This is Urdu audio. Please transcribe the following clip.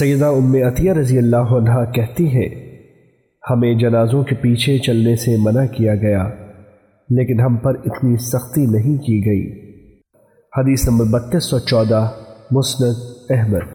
سیدہ ام عطیہ رضی اللہ عنہ کہتی ہیں، ہمیں جنازوں کے پیچھے چلنے سے منع کیا گیا، لیکن ہم پر اتنی سختی نہیں کی گئی۔ حدیث نمبر بتیس سو چودہ، مسند احمد۔